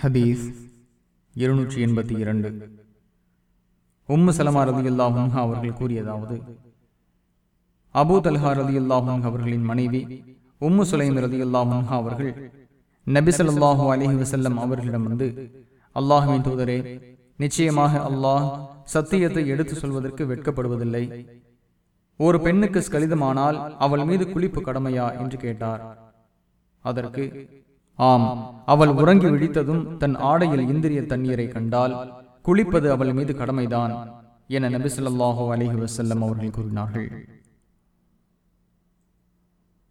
ஹதீஸ் இருநூற்றி எண்பத்தி இரண்டு. உம்மு சலமா ரதி அல்லாஹும் அவர்கள் கூறியதாவது அபூ தல்ஹா ரதி அல்லாஹும் அவர்களின் மனைவி உம்மு சுலைம் ரதி அல்லாஹும் அவர்கள் நபிசல்லாஹு ஸல்லல்லாஹு வசல்லம் அவர்களிடம் வந்து அல்லாஹுவின் தூதரே நிச்சயமாக அல்லாஹ் சத்தியத்தை எடுத்து சொல்வதற்கு வெட்கப்படுவதில்லை. ஒரு பெண்ணுக்கு ஸ்கலிதமானால் அவள் மீது குளிப்பு கடமையா? என்று கேட்டார். அதற்கு ஆம் அவள் உறங்கி விழித்ததும் தன் ஆடையில் இந்திரிய தண்ணீரை கண்டால் குளிப்பது அவள் மீது கடமைதான் என நபிசல்லாஹோ ஸல்லல்லாஹு வசல்லம் அவர்கள் கூறினார்கள்.